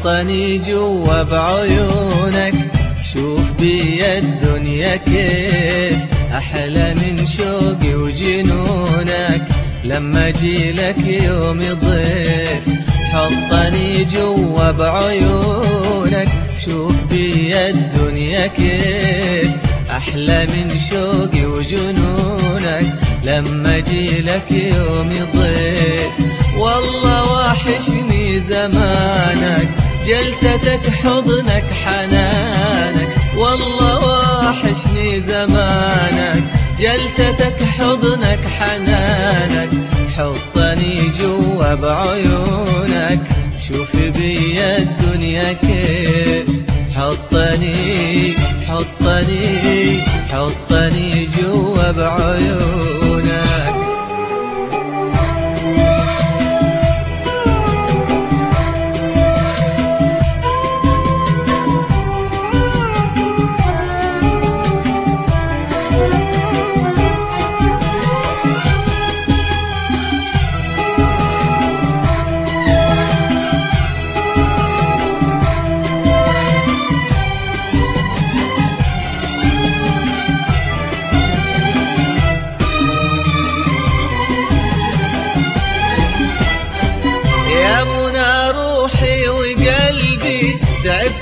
حطني جوا بعيونك شوف بي الدنيا كيف. أحلى من شوقي وجنونك. لما لك يوم ضيف حطني جوا بعيونك شوف بي الدنيا كيف. أحلى من شوقي وجنونك. لما لك يوم ضيف والله واحشني زمانك. جلستك حضنك حنانك والله واحشني زمانك. جلستك حضنك حنانك حطني جوا بعيونك. شوف بي الدنيا كيف. حطني حطني حطني جوا بعيونك.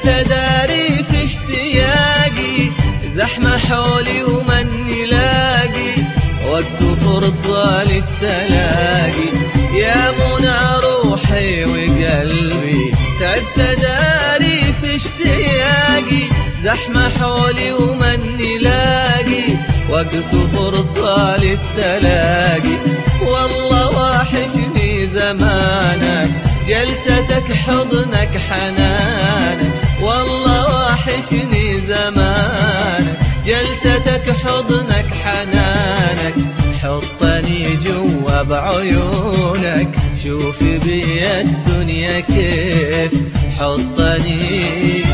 تعبت داري في اشتياقي زحمة حولي ومن لاقي وقت فرصة للتلاقي. يا منى روحي وقلبي تعبت داري في اشتياقي زحمة حولي ومن لاقي وقت فرصة للتلاقي. والله واحشني زمانك جلستك حضنك جلستك حضنك حنانك حطني جوا بعيونك. شوف بي الدنيا كيف حطني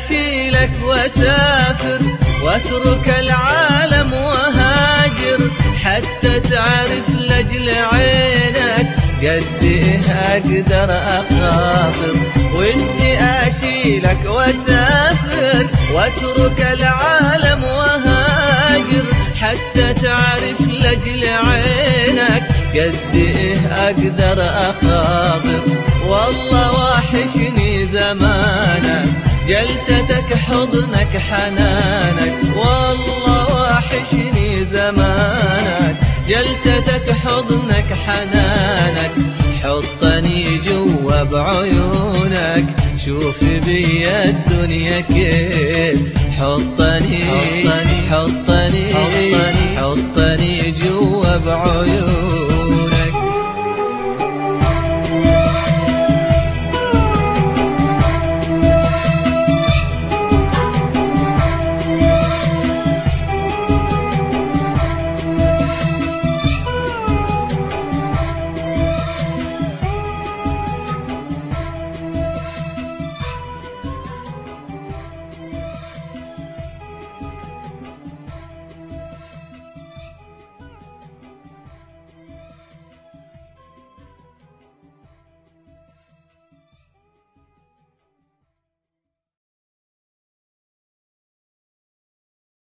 أشيلك وأسافر وأترك العالم وهاجر حتى تعرف لجل عينك قد إيه أقدر أخاطر. ودي أشيلك وأسافر وأترك العالم وهاجر حتى تعرف لجل عينك قد إيه أقدر أخاطر. والله واحشني زمانك. جلستك حضنك حنانك والله واحشني زمانك. جلستك حضنك حنانك حطني جوا بعيونك. شوف بي الدنيا كيف حطني حطني حطني حطني, حطني جوا بعيونك.